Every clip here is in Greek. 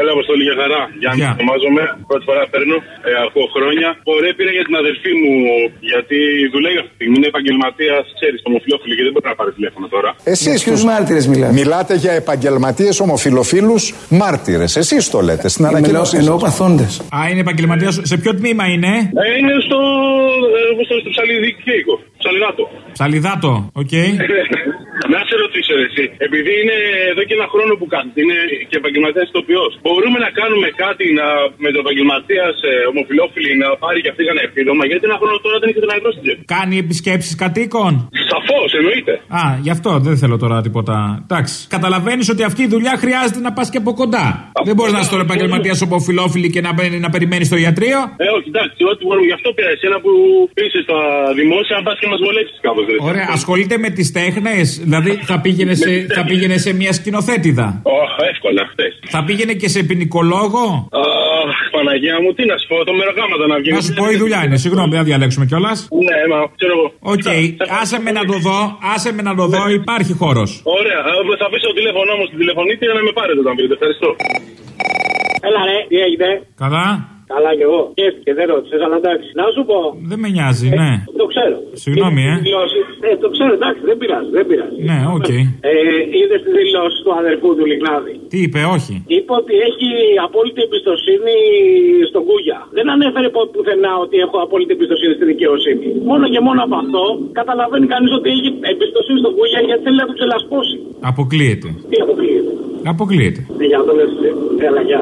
Έλα, Αποστόλη, γεια χαρά. Γιάννα ονομάζομαι. Πρώτη φορά παίρνω. Ε, ακούω χρόνια. Ωραία, πήρα για την αδερφή μου. Γιατί δουλεύει αυτή τη στιγμή. Είναι επαγγελματίας, ξέρεις, ομοφυλόφιλη και δεν μπορεί να πάρει τηλέφωνο τώρα. Εσείς ποιους μάρτυρες μιλάτε. Μιλάτε για επαγγελματίες ομοφυλόφιλους μάρτυρες. Εσείς το λέτε στην ανακοίνωση. Εννοώ παθόντες. Α, είναι επαγγελματίας. Σε ποιο τμήμα είναι; Ε, είναι στο. Ε, στο, στο ψαλιδίκικο. Ψαλιδάτο. Ψαλιδάτο, okay. να σε ρωτήσω εσύ. Επειδή είναι εδώ και ένα χρόνο που κάνετε, είναι και επαγγελματίας ηθοποιός. Μπορούμε να κάνουμε κάτι να, με τον επαγγελματία ε, ομοφυλόφιλη να πάρει και αυτή ένα επίδομα. Γιατί ένα χρόνο τώρα δεν έχει ένα ευρώ στην τσέπη. Κάνει επισκέψεις κατοίκων; Σαφώς, εννοείται. Α, γι' αυτό δεν θέλω τώρα τίποτα. Εντάξει. Καταλαβαίνεις ότι αυτή η δουλειά χρειάζεται να πας και από κοντά. Αυτό δεν μπορείς να είσαι τώρα επαγγελματίας ομοφυλόφιλη και να, να περιμένεις στο ιατρείο. Ε, όχι, εντάξει, ό,τι μπορούμε. Γι' αυτό πήρα εσένα που είσαι στα δημόσια, να πας και μας βολέψεις κάπως. Ωραία, ασχολείται με τις τέχνες. Δηλαδή θα πήγαινε, σε, θα πήγαινε σε μια σκηνοθέτηδα. Oh, εύκολα, χτε. Θα πήγαινε και σε ποινικολόγο; Αχ, Παναγία μου, τι να σου πω, το μερογάματα να βγει. Να σου πω η δουλειά είναι, συγγνώμη, δεν θα διαλέξουμε κιόλας. Ναι, μα ξέρω εγώ. Οκ, άσε με να το δω, άσε με να το δω, υπάρχει χώρος. Ωραία, θα αφήσω το τηλέφωνό μου στην τηλεφωνήτρια να με πάρετε όταν βρείτε. Ευχαριστώ. Έλα, ρε, τι έγινε; Καλά. Καλά κι εγώ. Και δεν ρώτησες, αλλά εντάξει. Να σου πω. Δεν με νοιάζει, ναι. Το ξέρω. Συγγνώμη, ε. ε. Το ξέρω, εντάξει, δεν πειράζει. Δεν πειράζει. Ναι, okay. Ε, είδες τη δήλωση του αδερφού του Λιγνάδη. Τι είπε, όχι. Είπε ότι έχει απόλυτη εμπιστοσύνη στον Κούγια. Δεν ανέφερε πουθενά ότι έχω απόλυτη εμπιστοσύνη στη δικαιοσύνη. Μόνο και μόνο από αυτό καταλαβαίνει κανείς ότι έχει εμπιστοσύνη στον Κούγια γιατί θέλει να του ξελασπώσει. Αποκλείεται. Τι αποκλείεται; Αποκλείεται. Ναι, για το λες, έλα, γεια.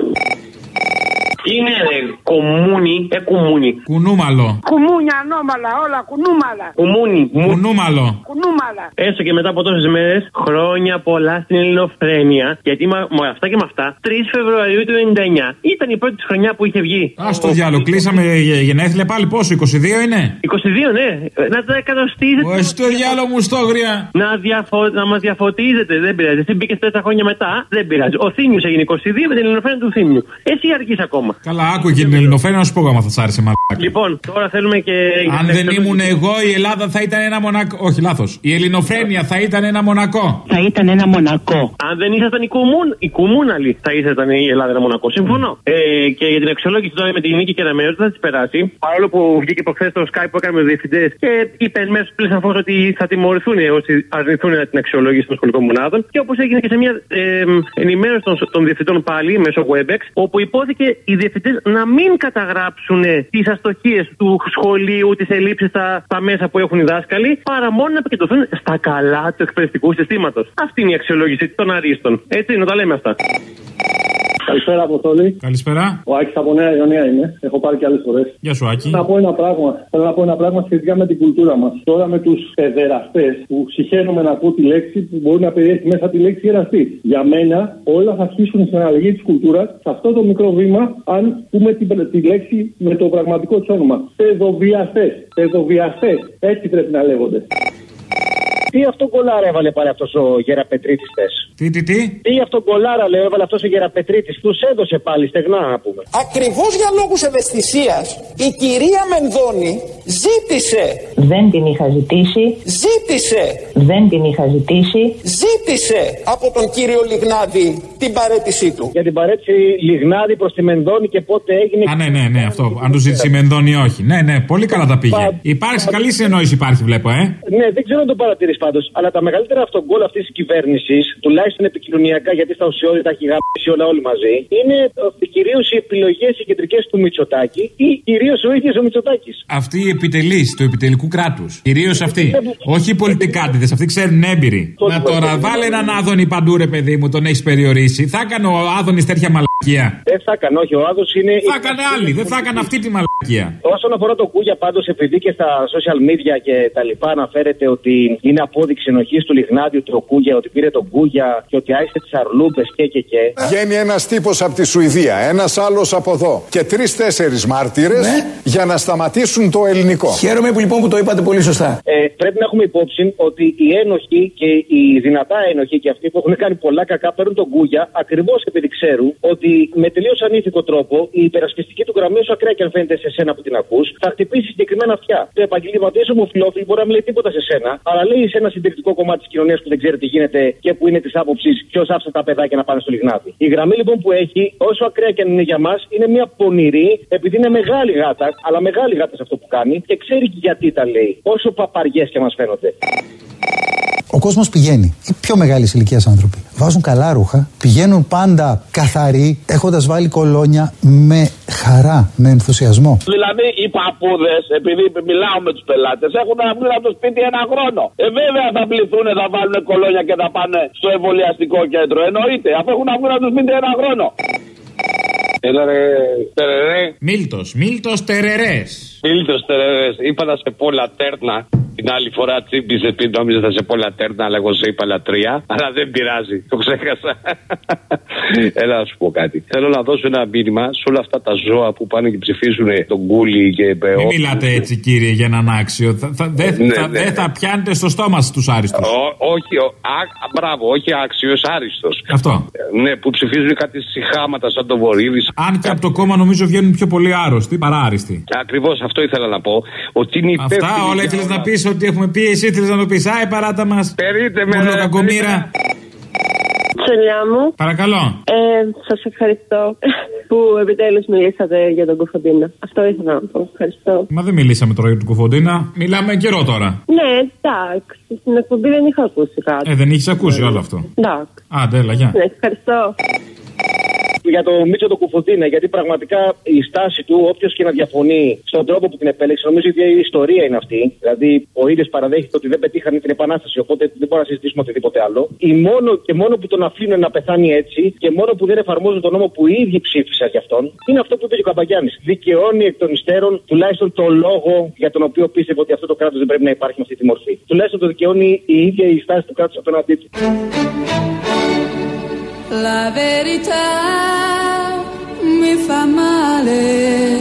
Είναι ρε, κομμούνι, ε κουμούνι. Κουνούμαλο. Κουμούνια, ανώμαλα, όλα, κουνούμαλα. Κουμούνι. Κουνούμαλο. Κουνούμαλα. Έστω και μετά από τόσες μέρες, χρόνια πολλά στην ελληνοφρένεια. Γιατί με αυτά και με αυτά, 3 Φεβρουαρίου του 99 ήταν η πρώτη τη χρονιά που είχε βγει. Α το διάλογο, κλείσαμε γενέθλια πάλι πόσο, 22 είναι; 22, ναι. Να τα εκατοστίζετε. Ο στο διάλογο μου στο γριά. Να, διαφο... να μας διαφωτίζετε, δεν πειράζει. Εσύ μπήκες 4 χρόνια μετά, δεν πειράζει. Ο Θήμιος έγινε 22 με την ελληνοφρένεια του Θήμιου. Εσύ αργεί ακόμα. Καλά, άκουγε την ελληνοφρένεια να σου πω άμα θα σ' άρεσε μαλάκα. Λοιπόν, τώρα θέλουμε και. Αν δεν ήμουν εγώ, η Ελλάδα θα ήταν ένα μονακό. Όχι, λάθος. Η ελληνοφρένεια θα ήταν ένα μονακό. Θα ήταν ένα μονακό. Αν δεν ήσασταν οι, κουμούν, οι κουμούναλοι, θα ήσασταν η Ελλάδα ένα μονακό. Συμφωνώ. Ε, και για την αξιολόγηση τώρα με την νίκη και δεν θα της περάσει. Παρόλο που βγήκε προχθές το Skype που έκανε με διευθυντές και είπε μέσω πλήρω σαφώ ότι θα τιμωρηθούν όσοι αρνηθούν την αξιολόγηση των σχολικών μονάδων. Και όπως έγινε και σε μια ε, ενημέρωση των, των διευθυντών πάλι μέσω WebEx, όπου υπόθηκε οι διευθυντές να μην καταγράψουν τις αστοχίες του σχολείου, τις ελλείψεις στα, στα μέσα που έχουν οι δάσκαλοι, παρά μόνο να επικεντρωθούν στα καλά του εκπαιδευτικού συστήματος. Αυτή είναι η αξιολόγηση των αρίστων. Έτσι, να τα λέμε αυτά. Καλησπέρα, Αποστολή. Καλησπέρα. Ο Άκης από Νέα Ιωνία είναι. Έχω πάρει και άλλες φορές. Γεια σου, Άκη. Θέλω να πω ένα πράγμα. Θέλω να πω ένα πράγμα σχετικά με την κουλτούρα μας. Τώρα με τους παιδεραστές που συχαίνομαι να πω τη λέξη που μπορεί να περιέχει μέσα τη λέξη εραστή. Για μένα όλα θα αρχίσουν στην αλλαγή της κουλτούρας σε αυτό το μικρό βήμα, αν πούμε την, τη λέξη με το πραγματικό της όνομα. Παιδοβιαστές. Παιδοβιαστές. Έτσι πρέπει να λέγονται. Τι αυτό κολάρα έβαλε πάλι αυτός ο Γεραπετρίτης χθε. Τι, τι, τι; Τι αυτό κολάρα λέει έβαλε αυτό ο Γεραπετρίτη. Τους έδωσε πάλι στεγνά να πούμε. Ακριβώς για λόγους ευαισθησίας η κυρία Μενδώνη ζήτησε. Δεν την είχα ζητήσει. Ζήτησε. Δεν την είχα ζητήσει. Ζήτησε από τον κύριο Λιγνάδη την παρέτησή του. Για την παρέτηση Λιγνάδη προς τη Μενδώνη και πότε έγινε. Α, ναι, ναι, ναι, αυτό. Αν τους ζήτησε η Μενδώνη, όχι. Ναι, ναι, πολύ καλά τα πήγε. Πα... Υπάρχει καλή συνεννόηση, υπάρχει, βλέπω, ε. Ναι, δεν ξέρω αν το παρατηρείς πάντως. Αλλά τα μεγαλύτερα αυτογκόλ αυτής της κυβέρνησης, τουλάχιστον επικοινωνιακά, γιατί στα ουσιώδη τα έχει γράψει όλα όλοι μαζί, είναι κυρίως οι επιλογές οι κεντρικές του Μητσοτάκη ή κυρίως ο ίδιος ο Μητσοτάκης. Αυτή η επιτελής του επιτελικού κράτους. Κυρίως αυτή. Όχι οι πολιτικάτιδες, αυτοί ξέρουν έμπειροι. Να τώρα βάλε έναν άδωνη παντού, ρε παιδί μου, τον έχεις περιορίσει. Θα έκανε ο άδωνης τέτοια μαλακία. Δεν θα έκανε, όχι. Ο άδος είναι. Θα έκανε άλλη, δεν θα έκανε αυτή τη μαλακία. Όσον αφορά το Κούγια, πάντως, επειδή και στα social media και τα λοιπά αναφέρεται ότι είναι απόδειξη ενοχής του Λιγνάδιου του Κούγια, ότι πήρε τον Κούγια και ότι άισε τις αρλούπε και και και. Βγαίνει ένας τύπος από τη Σουηδία, ένας άλλος από εδώ και τρει-τέσσερι μάρτυρες Ναι. για να σταματήσουν το ελληνικό. Χαίρομαι που λοιπόν που το είπατε πολύ σωστά. Ε, πρέπει να έχουμε υπόψη ότι οι ένοχοι και οι δυνατά ένοχοι και αυτοί που έχουν κάνει πολλά κακά παίρνουν τον Κούγια ακριβώς επειδή ξέρουν ότι ότι με τελείως ανήθικο τρόπο η υπερασπιστική του γραμμή, όσο ακραία και αν φαίνεται σε σένα που την ακούς, θα χτυπήσει συγκεκριμένα αυτιά. Το επαγγελματίε ομοφυλόφιλοι μπορεί να μην λέει τίποτα σε σένα, αλλά λέει σε ένα συντηρητικό κομμάτι της κοινωνίας που δεν ξέρει τι γίνεται και που είναι της άποψης ποιος άφησε τα παιδάκια να πάνε στο λιγνάδι. Η γραμμή λοιπόν που έχει, όσο ακραία και αν είναι για μας, είναι μια πονηρή, επειδή είναι μεγάλη γάτα, αλλά μεγάλη γάτα σε αυτό που κάνει και ξέρει και γιατί τα λέει. Όσο παπαριές και μας φαίνονται. Ο κόσμος πηγαίνει. Οι πιο μεγάλη ηλικία άνθρωποι. Βάζουν καλά ρούχα, πηγαίνουν πάντα καθαροί, έχοντας βάλει κολόνια με χαρά, με ενθουσιασμό. Δηλαδή οι παππούδες, επειδή μιλάω με τους πελάτες, έχουν να βγουν από το σπίτι ένα χρόνο. Ε, βέβαια θα πληθούν, θα βάλουν κολόνια και θα πάνε στο εμβολιαστικό κέντρο. Εννοείται, αφού έχουν να βγουν από το σπίτι ένα χρόνο. Έλα ρε, τερερέ. Μίλτος, Μίλτος τερερές. Μίλτος τερερές. Είπα να σε πω λατέρνα. Την άλλη φορά τσίμπησε επειδή νόμιζα θα σε πω λατέρνα, αλλά εγώ σε είπα λατρεία. Αλλά δεν πειράζει, το ξέχασα. Έλα να σου πω κάτι. Θέλω να δώσω ένα μήνυμα σε όλα αυτά τα ζώα που πάνε και ψηφίζουν τον κούλι και. Μην μιλάτε έτσι, κύριε, για έναν άξιο. Θα, θα, δεν Ναι, θα, ναι. δεν θα πιάνετε στο στόμα τους άριστους. όχι, ο, α, μπράβο, όχι άξιος, άριστος. Αυτό. Ναι, που ψηφίζουν κάτι συχάματα σαν το Βορύδη. Αν και από το κόμμα νομίζω βγαίνουν πιο πολύ άρρωστοι παρά άριστοι. Ακριβώς αυτό ήθελα να πω. Ότι είναι Αυτά υπεύθυνοι όλα για ήθελες όλα. να πεις ότι έχουμε πει, εσύ ήθελε να το πεις. Άι, παράτα μας. Περίτε με, Μόνος ρε, κακομήρα. Τσολιά μου. Παρακαλώ. Ε, Σας ευχαριστώ που επιτέλους μιλήσατε για τον Κοφοντίνα. Αυτό ήθελα να πω. Ευχαριστώ. Μα δεν μιλήσαμε τώρα για τον Κοφοντίνα. Μιλάμε καιρό τώρα. Ναι, εντάξει. Στην εκπομπή δεν είχα ακούσει κάτι. Ε, δεν είχε ακούσει όλο αυτό. Εντάξει. Άντε, έλα, γεια. Ναι, ευχαριστώ. Για το Μίτσο το Κουφοντίνα, γιατί πραγματικά η στάση του, όποιος και να διαφωνεί στον τρόπο που την επέλεξε, νομίζω ότι η ιστορία είναι αυτή. Δηλαδή, ο ίδιος παραδέχεται ότι δεν πετύχανε την επανάσταση, οπότε δεν μπορούμε να συζητήσουμε οτιδήποτε άλλο. Η μόνο και μόνο που τον αφήνουν να πεθάνει έτσι και μόνο που δεν εφαρμόζουν τον νόμο που οι ίδιοι ψήφισαν για αυτόν, είναι αυτό που είπε και ο Καμπαγιάννης. Δικαιώνει εκ των υστέρων τουλάχιστον το λόγο για τον οποίο πίστευε ότι αυτό το κράτος δεν πρέπει να υπάρχει με αυτή τη μορφή. Τουλάχιστον το δικαιώνει η ίδια η στάση του κράτους απέναντί του. La verità mi fa male,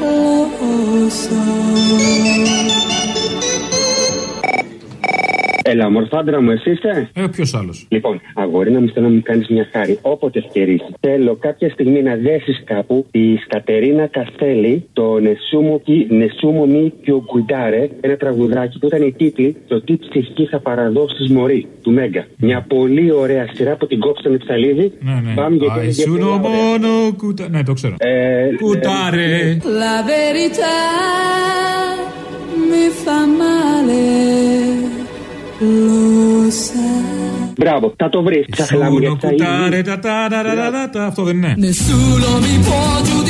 lo so. Έλα, μορφάντρα μου, εσύ είστε; Ε, ποιος άλλος; Λοιπόν, αγόρι να μου θέλω να μου κάνεις μια χάρη. Όποτε ευκαιρίσει. Θέλω κάποια στιγμή να δέσεις κάπου τη Κατερίνα Καστέλη, το Νεσούμο, Νεσούμο Μη Πιο Γκουιντάρε, ένα τραγουδάκι που ήταν η τίτλη Το τι ψυχή θα παραδώσει Μωρή του Μέγκα. Μια πολύ ωραία σειρά που την κόψανε ψαλίδι. Ναι, ναι. Πάμε γιατί είναι Αισούνο πολύ ωραία. μόνο κουτά. Ναι, το ξέρω. Ε, Κουτάρε. La verità mi fa male, lo sai. Μπράβο, θα το βρεις. Ξαχλάμε Σούνο γιατί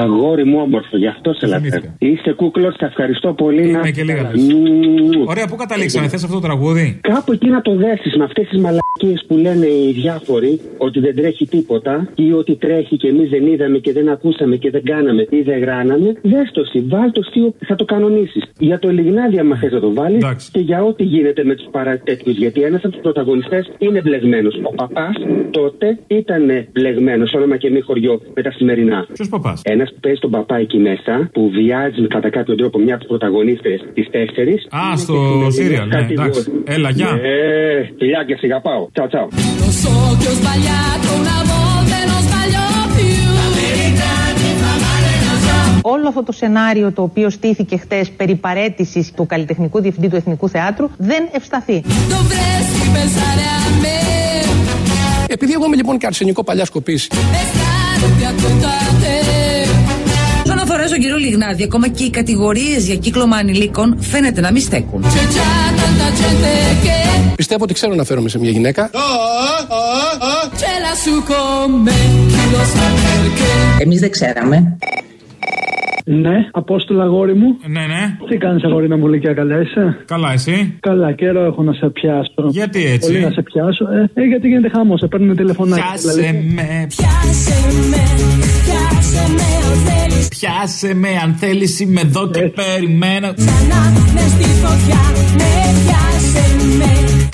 Αγόρι μου όμορφο, γι' αυτό σε λατρεύω. Είσαι κούκλος, σε ευχαριστώ πολύ. Είμαι και λίγα. Ωραία, πού καταλήξαμε, θες αυτό το τραγούδι; Κάπου εκεί να το δέσεις με αυτές τις μαλακίες που λένε οι διάφοροι ότι δεν τρέχει τίποτα ή ότι τρέχει και εμείς δεν είδαμε και δεν ακούσαμε και δεν κάναμε ή δεν γράναμε. Δες το εσύ, βάλ το εσύ, θα το κανονίσεις. Για το Λιγνάδι, άμα θες να το βάλεις και για ό,τι γίνεται με τους παρατέτοιους. Γιατί ένας από τους πρωταγωνιστές είναι μπλεγμένος. Ο παπάς τότε ήταν μπλεγμένος, όνομα και μη χωριό με τα σημερινά. Ποιος παπάς; Ένας που παίζει τον παπά εκεί μέσα, που βιάζει κατά κάποιο τρόπο μια από τις πρωταγωνίστε τι τέσσερι. Α, στο Σύριαλ, ναι, εντάξει. Έλα, γεια. Ε, φιλιά και σιγά πάω. Τσαου, τσαου. Lo so che ho sbagliato una volta e non sbaglio più. La verità mi fa male, lo so. Όλο αυτό το σενάριο το οποίο στήθηκε χτες περί παρέτησης του καλλιτεχνικού διευθυντή του Εθνικού Θεάτρου δεν ευσταθεί. Dovresti pensare a me. Επειδή εγώ είμαι λοιπόν και αρσενικό παλιάς σκοπής, αφορά στον κύριο Λιγνάδη, ακόμα και οι κατηγορίες για κύκλωμα ανηλίκων φαίνεται να μην στέκουν. C'è già tanta gente che πιστεύω ότι ξέρω να φέρομαι σε μια γυναίκα. ce l'ha su con me. Chi lo sa perché. Εμείς δεν ξέραμε. Ναι, Απόστολα αγόρι μου. Ναι, ναι. Τι κάνεις αγόρι να μου λέει και καλά είσαι; Καλά, εσύ; Καλά, καιρό έχω να σε πιάσω. Γιατί έτσι; Πολύ να σε πιάσω. Ε, ε, γιατί γίνεται χάμος, σε παίρνουν τηλεφωνάκι. Πιάσε δηλαδή. με. Πιάσε με, πιάσε με αν θέλεις Πιάσε με αν θέλεις είμαι εδώ και περιμένω. Ξανά μες στη φωτιά, με πιάσε με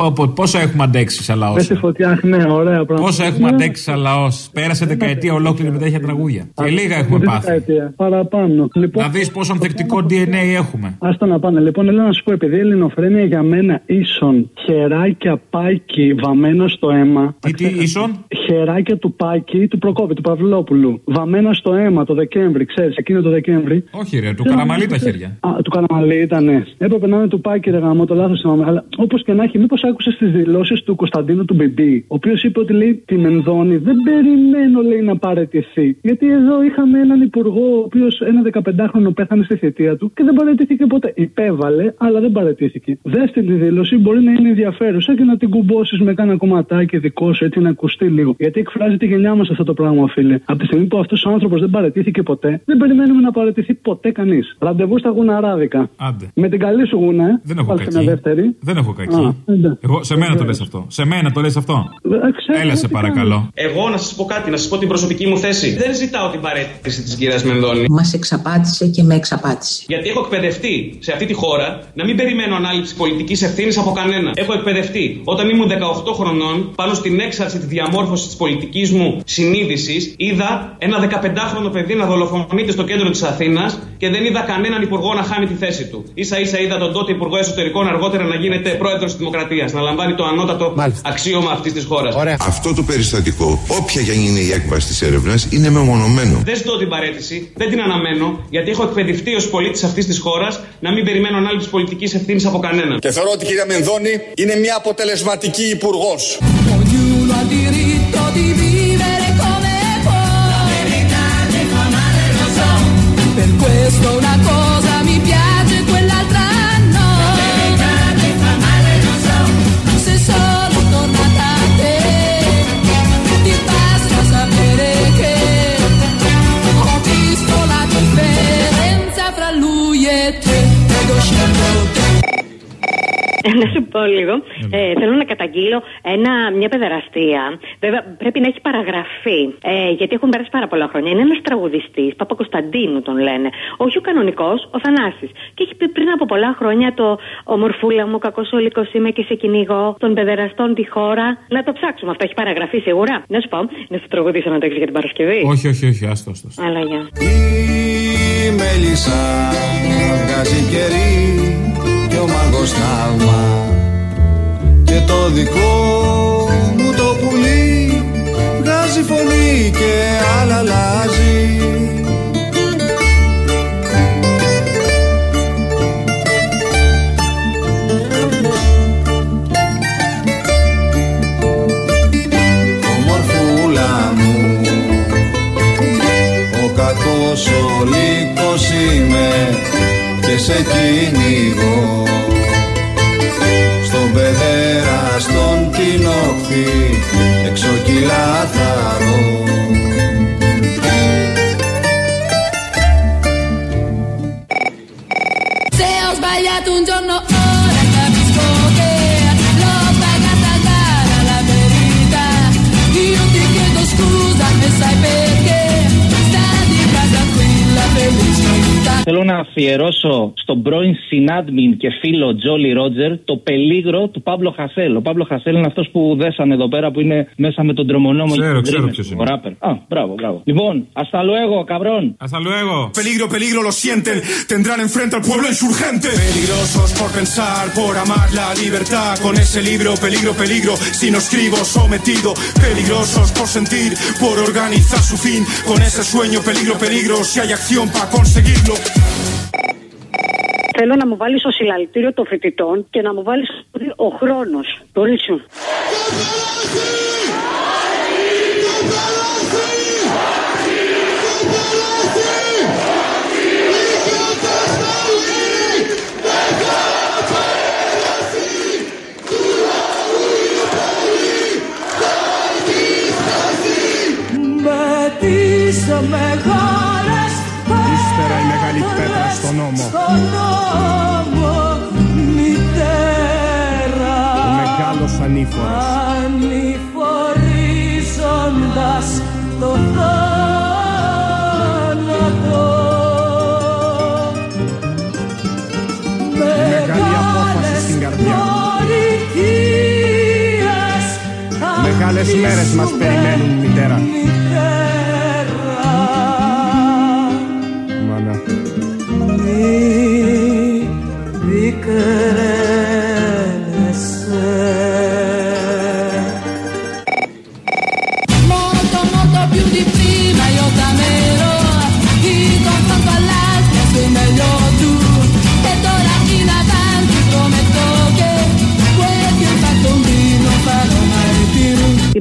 Πω, πω, πόσο έχουμε αντέξει σαν λαός; Με στη φωτιά, ναι, ωραία πράγματα. Πόσο έχουμε αντέξει σαν λαός; Πέρασε δεκαετία ολόκληρη με τέτοια τραγούδια. Και λίγα έχουμε Αυτή πάθει. δεκαετία. Παραπάνω. Λοιπόν, Να δεις πόσο ανθεκτικό DNA έχουμε. Άστα να πάνε. Λοιπόν, θέλω να σου πω, επειδή η ελληνοφρένεια για μένα ίσον χεράκια πάκι βαμμένα στο αίμα. Τι, τι, ίσον; Χεράκια του πάκι του Προκόπη, του Παυλόπουλου. Βαμμένα στο αίμα το Δεκέμβρη, ξέρεις, εκείνο το Δεκέμβρη. Όχι, ρε, του καραμαλί τα χέρια. Α, του Καραμαλή ήταν. Έπρεπε να είναι του Πάκη, ρε γαμό, το λάθος θυμάμαι. Αλλά όπως και να έχει, μήπως άκουσε τι δηλώσεις του Κωνσταντίνου του Μπιμπί, ο οποίος είπε ότι λέει τη Μενδώνη δεν περιμένω λέει να παραιτηθεί. Γιατί εδώ είχαμε έναν υπουργό, ο οποίος ένα 15χρονο πέθανε στη θητεία του και δεν παραιτήθηκε ποτέ. Υπέβαλε, αλλά δεν παραιτήθηκε. Δέστε τη δήλωση, μπορεί να είναι ενδιαφέρουσα και να την κουμπώσεις με κάνα κομματάκι δικό σου, έτσι να ακουστεί λίγο. Γιατί εκφράζει τη γενιά μας αυτό το πράγμα, φίλε. Από τη στιγμή που αυτός ο άνθρωπος δεν παραιτήθηκε ποτέ, δεν περιμένουμε να παραιτηθεί ποτέ κανείς. Ραντεβού στα γουναράδικα. Άντε. Με την καλή σου γούνα, ε. Δεν έχω Βάλτε κακή. μια δεύτερη. Δεν έχω Α, κακή. εντάξει. Εγώ, σε μένα το λες αυτό. Σε μένα το λες αυτό. Έλα σε παρακαλώ. Εγώ να σας πω κάτι, να σας πω την προσωπική μου θέση. Δεν ζητάω την παρέτηση της κυρίας Μενδώνη. Μας εξαπάτησε και με εξαπάτησε. Γιατί έχω εκπαιδευτεί σε αυτή τη χώρα να μην περιμένω ανάληψη πολιτικής ευθύνης από κανένα. Έχω εκπαιδευτεί όταν ήμουν 18 χρονών πάνω στην έξαρση της διαμόρφωσης της πολιτικής μου συνείδησης. Είδα ένα 15χρονο παιδί να δολοφονείται στο κέντρο της Αθήνας και δεν είδα κανέναν υπουργό να χάνει τη θέση του. σα ίσα είδα τον τότε υπουργό εσωτερικών αργότερα να γίνεται πρόεδρος της Δημοκρατίας, να λαμβάνει το ανώτατο αξίωμα αυτής της χώρας. Αυτό το περιστατικό, όποια για είναι η έκβαση της έρευνας, είναι μεμονωμένο. Δεν ζητώ την παρέτηση, δεν την αναμένω, γιατί έχω εκπαιδευτεί ως πολίτης αυτής της χώρας να μην περιμένω ανάληψη πολιτικής ευθύνης από κανέναν. Και θεωρώ ότι η κυρία Μενδώνη είναι μια αποτελεσματική υπουργός. Να σου πω λίγο. Ε, θέλω να καταγγείλω ένα, μια παιδεραστία. Βέβαια πρέπει να έχει παραγραφεί. Ε, γιατί έχουν περάσει πάρα πολλά χρόνια. Είναι ένας τραγουδιστής, Παπα-Κωνσταντίνου τον λένε. Όχι ο κανονικός, ο Θανάσης. Και έχει πει πριν από πολλά χρόνια το Ομορφούλα μου, κακός ολικό είμαι και σε κυνηγό των παιδεραστών τη χώρα. Να το ψάξουμε. Αυτό έχει παραγραφεί σίγουρα. Να σου πω, να σου τραγουδήσω να το έχεις για την Παρασκευή. Όχι, όχι, όχι, άστο, άστο. Αλλά για. Η μέλισσα βγάζει κερί και ο μάγκος θαύμα και το δικό μου το πουλί. Βγάζει φωνή και άλλα αλλάζει Ομορφούλα μου ο κακός ο λύκος είμαι. Και σε κυνηγώ αφιερώσω στον πρώην συνάντμιν και φίλο Τζόλι Ρότζερ το πελίγρο του Παύλο Χασέλ. Ο Παύλο Χασέλ είναι αυτό που δέσανε εδώ πέρα που είναι μέσα με τον τρομονόμο Ξέρω, και τον ξέρω Dreamers, ποιος Ο είναι. ράπερ. Α, μπράβο, μπράβο. Λοιπόν, hasta luego, cabrón. Hasta luego. Peligro, peligro, lo sienten. Tendrán enfrente al pueblo insurgente. Peligrosos por pensar, por amar la libertad. Con ese libro, peligro, peligro. Si no escribo, sometido. Peligrosos por sentir, por organizar su fin. Con ese sueño, peligro, peligro. Si hay acción para conseguirlo. Θέλω να μου βάλεις στο συλλαλητήριο των φοιτητών και να μου βάλεις ο χρόνος. Το ρίξου. Με τις μεγάλες Ύστερα η μεγάλη πέτρα στον νόμο. στον νόμο Ανηφορίζοντας το θάνατο. Μεγάλη απόφαση στην καρδιά Μεγάλες μέρες μας περιμένουν μητέρα.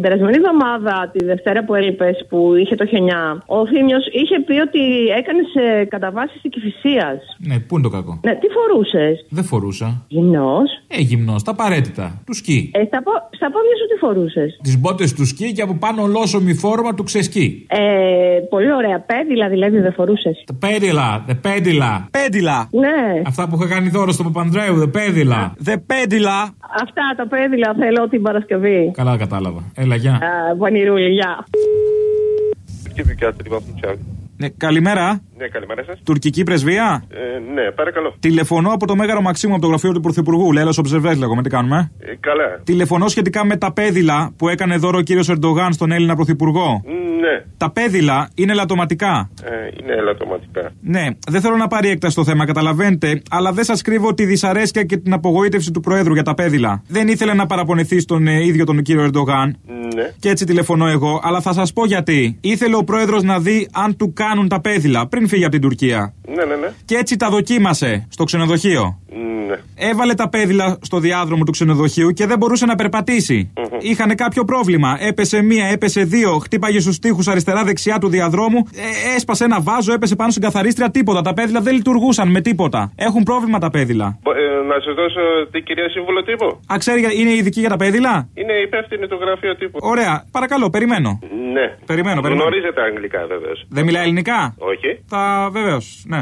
Περασμένη εβδομάδα, τη Δευτέρα που έλειπες, που είχε το χιονιά, ο Θήμιος είχε πει ότι έκανες καταβάσεις στην Κυφυσία. Ναι, πού είναι το κακό; Ναι, τι φορούσες; Δεν φορούσα. Γυμνός. Ε, γυμνός, τα απαραίτητα. Του σκι. Ε, στα, πο- στα πόδια σου τι φορούσες; Τις μπότες του σκι και από πάνω ολόσωμη φόρμα του ξεσκι. Ε, πολύ ωραία. Πέδιλα δηλαδή δεν φορούσες; Τα πέντιλα, δε πέντιλα. Πέντιλα. Ναι. Αυτά που είχα κάνει δώρο στο Παπανδρέου, δε πέντιλα. Δε πέντιλα. Αυτά τα πέδιλα θέλω την Παρασκευή. Καλά, κατάλαβα. Έλα, γεια. Α, Πανηρούλη, γεια. Ναι, καλημέρα. Ναι, καλημέρα σας. Τουρκική πρεσβεία; Ε, ναι, παρακαλώ. Τηλεφωνώ από το Μέγαρο Μαξίμου από το γραφείο του Πρωθυπουργού. Λέω Observers, λέγομαι. Τι κάνουμε; Ε, καλά. Τηλεφωνώ σχετικά με τα πέδιλα που έκανε δώρο ο κύριος Ερντογάν στον Έλληνα Πρωθυπουργό. Ναι, Τα πέδιλα είναι λατωματικά. ε, είναι ελαττωματικά. Ναι, δεν θέλω να πάρει έκταση το θέμα, καταλαβαίνετε, αλλά δεν σας κρύβω τη δυσαρέσκεια και την απογοήτευση του Προέδρου για τα πέδιλα. Δεν ήθελε να παραπονεθεί στον ε, ίδιο τον κύριο Ερντογάν. Ναι. Και έτσι τηλεφωνώ εγώ, αλλά θα σας πω γιατί. Ήθελε ο Πρόεδρος να δει αν του κάνουν τα πέδιλα πριν φύγει από την Τουρκία. Ναι, ναι, ναι. Και έτσι τα δοκίμασε στο ξενοδοχείο. ναι. Έβαλε τα πέδιλα στο διάδρομο του ξενοδοχείου και δεν μπορούσε να περπατήσει. Είχαν κάποιο πρόβλημα. Έπεσε μία, έπεσε δύο, χτύπαγε στους τοίχου αριστερά-δεξιά του διαδρόμου, ε, έσπασε ένα βάζο, έπεσε πάνω στην καθαρίστρια, τίποτα. Τα πέδιλα δεν λειτουργούσαν με τίποτα. Έχουν πρόβλημα τα πέδιλα. Μπο- ε, να σα δώσω την κυρία σύμβουλο τύπου. Α, ξέρει, για- είναι ειδική για τα πέδιλα; Είναι υπεύθυνη του γραφείου τύπου. Ωραία, παρακαλώ, περιμένω. Ναι. Περιμένω, περιμένω. Γνωρίζετε αγγλικά βέβαια. Δεν μιλάει ελληνικά; Όχι. Θα βεβαίως, ναι.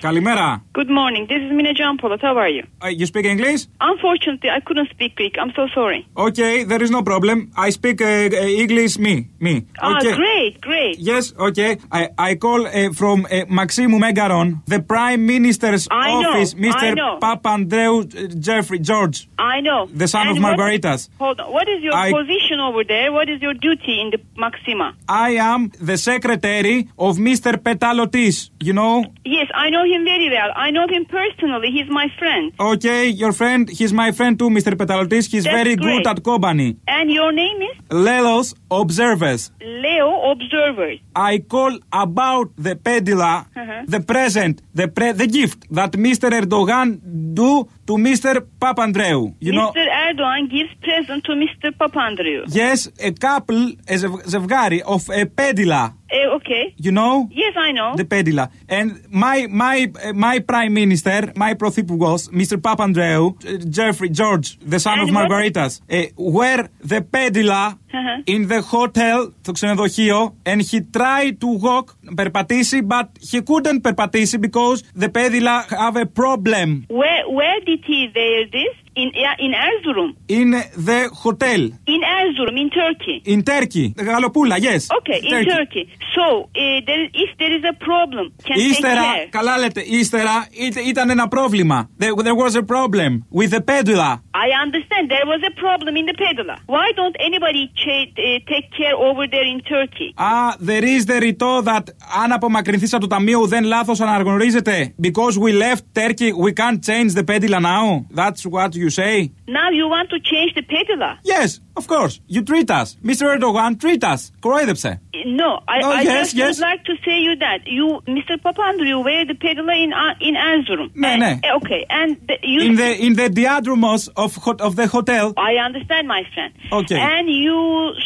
Καλημέρα. Good morning. This is Mina Jampolot. How are you? Uh, you speak English? Unfortunately, I couldn't speak Greek. I'm so sorry. Okay, there is no problem. I speak uh, uh, English, me, me. Ah, Okay. great, great. Yes, okay. I, I call uh, from uh, Maximu Megaron, the Prime Minister's I know, office, Mr. I know. Papandreou uh, Jeffrey George, I know. the son And of what- Margaritas. hold on. What is your I- position over there? What is your duty in the Maxima? I am the secretary of Mr. Petalotis, you know? Yes, I know him very well. I know him personally. He's my friend. Okay, your friend. He's my friend too, Mr. Petalotis. He's That's very great. good at company. And your name is? Lelos Observers. Leo Observers. I call about the pedila, uh-huh. the present, the pre- the gift that Mr. Erdogan do to Mr. Papandreou. You Mr. know, Mr. Erdogan gives present to Mr. Papandreou. Yes, a couple, a zevgari of a pedila. Uh, okay. You know? Yes, I know. The Pedila. And my my uh, my prime minister, my Prothipugos, Mr. Papandreou, eh, uh, Geoffrey George, the son and of Margaritas, where the Pedila Uh-huh. in the hotel, το ξενοδοχείο, and he tried to walk, περπατήσει, but he couldn't περπατήσει because the pedila have a problem Where where did he wear this? In yeah, in Erzurum. in the hotel. In Erzurum, in Turkey. In Turkey. Γαλοπούλα, yes. Okay, in Turkey. So, uh, there, if there is a problem, can Ύστερα, take care. καλά λέτε, ύστερα είτε- ήταν ένα πρόβλημα. There, there was a problem with the pedula. I understand there was a problem in the pedala. Why don't anybody cha- uh, take care over there in Turkey? Ah, there is the rito that αν απομακρυνθείς από το ταμείο δεν λάθος αναγνωρίζεται. Because we left Turkey, we can't change the pedila now. That's what you say. Now you want to change the pedala? Yes, of course. You treat us. Mr. Erdogan, treat us. Κορόιδεψε. No, I, Oh, I yes, just yes. would like to say you that you, Mr. Papandreou, wear the pedala in uh, in Erzurum. Ναι, ναι. Uh, okay, and the, you. In the, in the diadromos of, hot- of the hotel. I understand, my friend. Okay. And you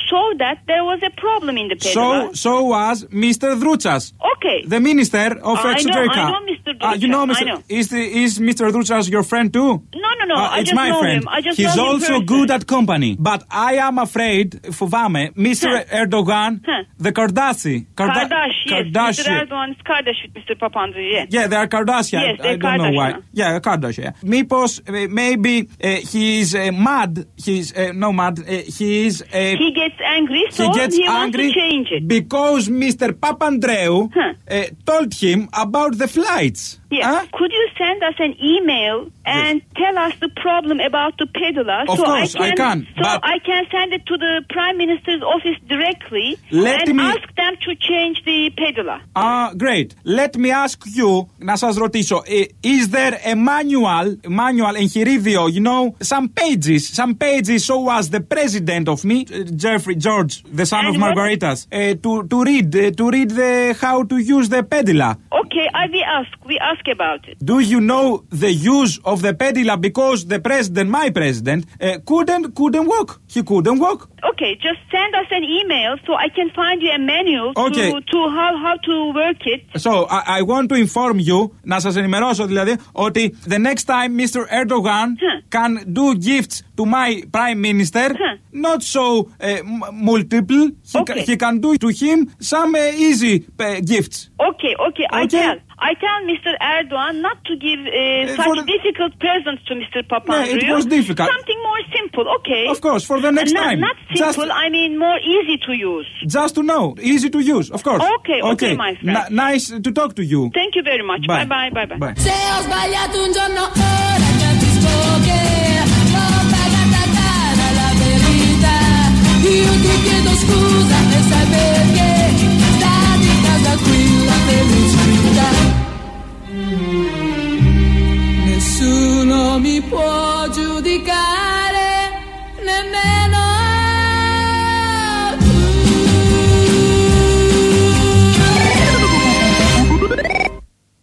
saw that there was a problem in the pedala. So, so was Mr. Druchas. Okay. The minister of I know, Exoterica. I know Mr. Uh, you know, Mr. Know. Is, the, is Mr. Ducha your friend too? No, no, no. Uh, I it's just my know friend. Him. I just He's also good at company. But I am afraid, Fuvame, Mr. Huh. Erdogan, huh. the Kardashian. Karda- yes. Mr. Erdogan's Kardashian, Mr. Papandreou, yes. Yeah, they are Kardashian. Yes, they're I don't Kardashian. know why. Yeah, Kardashian. Mipos, uh, maybe uh, he is uh, mad. He's uh, no mad. Uh, he is. Uh, he gets angry, so he, gets he angry wants to change it. Because Mr. Papandreou huh. told him about the flights. Yeah. Could you send us an email and tell us the problem about the peddler? Of so course, I I can, can, So but- I can send it to the Prime Minister's office directly Let and me- ask them to change the peddler. Ah, great. Let me ask you, να σας ρωτήσω, ε, is there a manual, manual εγχειρίδιο, you know, some pages, some pages so as the president of me, uh, Jeffrey George, the son of And what- Margaritas, uh, to, to read, uh, to read the, how to use the pedila. Okay, I we ask. We ask about it. Do you know the use of the pedila because the president, my president, uh, couldn't, couldn't walk. He couldn't walk. Okay, just send us an email so I can find you a manual Okay. to, to how, how to work it. So, I, I want to inform you, να σας ενημερώσω δηλαδή, ότι the next time Mr. Erdogan can do gifts to my prime minister, not so uh, m- multiple, he, ca- he can do to him some uh, easy uh, gifts. Okay, okay, I Okay. tell. I tell Mr. Erdogan not to give uh, such for the- difficult presents to Mr. Papandreou. No, it was difficult. Something more simple, okay? Of course, for the next not, time. Not Just- simple, I mean more easy to use. Just to know, easy to use, of course. Okay, okay, my friend. N- nice to talk to you. Thank you very much. Bye. Bye bye, bye bye. Bye. não me pode julgar.